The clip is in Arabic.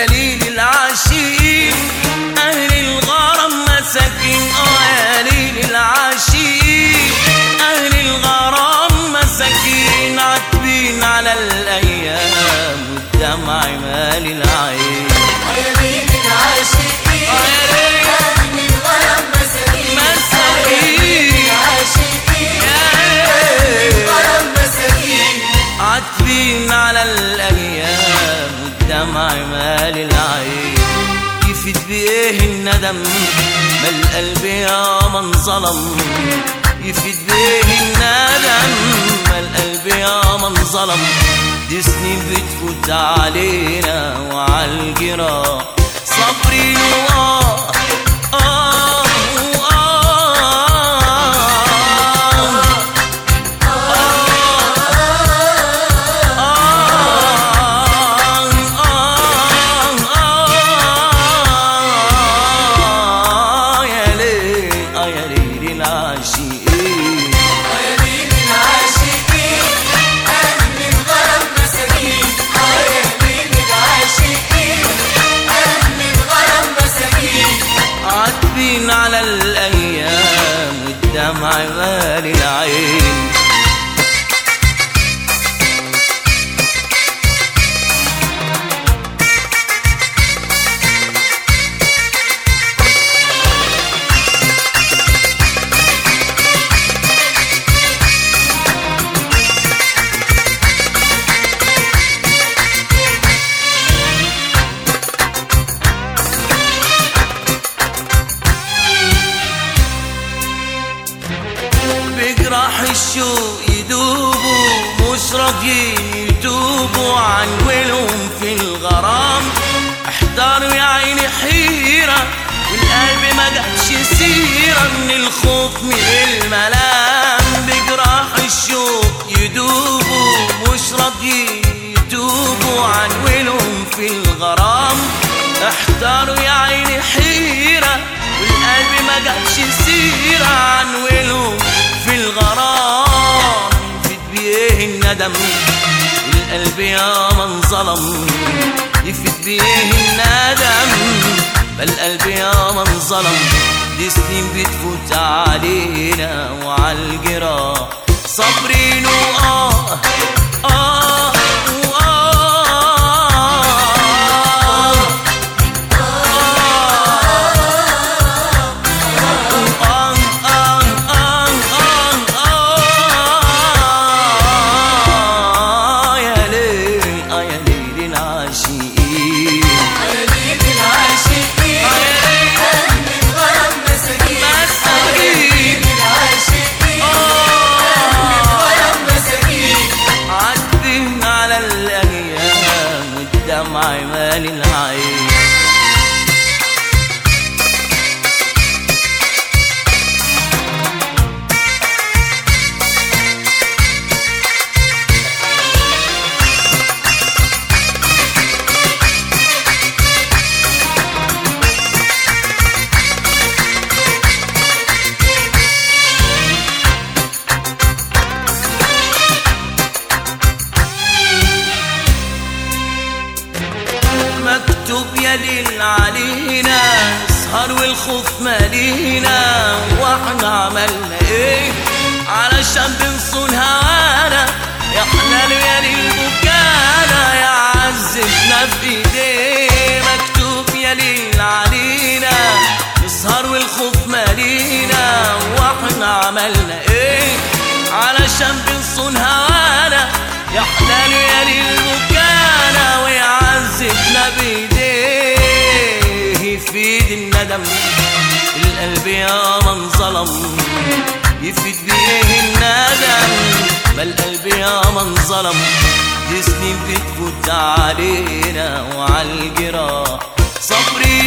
يا ليل العاشقين أهل الغرام مساكين. آه يا ليل العاشقين أهل الغرام مساكين. عاتبين على الأيام والدمع مال العين. يا ليل العاشقين الندم ما القلب يا من ظلم؟ يفيد بايه الندم ما القلب يا من ظلم؟ دي سنين بتفوت علينا وعالجراح صبري وآه والدمع مال العين. يدوبوا مش راضيين يتوبوا عن ولهم في الغرام. احتاروا يا عيني حيرة والقلب ما جاتش سيرة من الخوف من الملام. بجراح الشوق يدوبوا مش راضيين يتوبوا عن ولهم في الغرام. احتاروا يا عيني حيرة والقلب ما جاتش سيرة القلب يا من ظلم. يفيد بيه الندم. القلب يا من ظلم. دي سنين بتفوت علينا وعالجراح صابرين وآه آه وآه مال مكتوب يا ليل علينا سهر والخوف مالينا وإحنا عملنا إيه؟ علشان بنصون هوانا يا حلال يا ليل يا عزتنا في ايديه مكتوب يا ليل علينا نسهر والخوف مالينا وإحنا عملنا إيه؟ علشان بنصون هوانا يا حلال يا ليل الندم القلب يا من ظلم. يفيد بيه الندم ما القلب يا من ظلم. دي سنين بتفوت علينا وعالجراح صابرين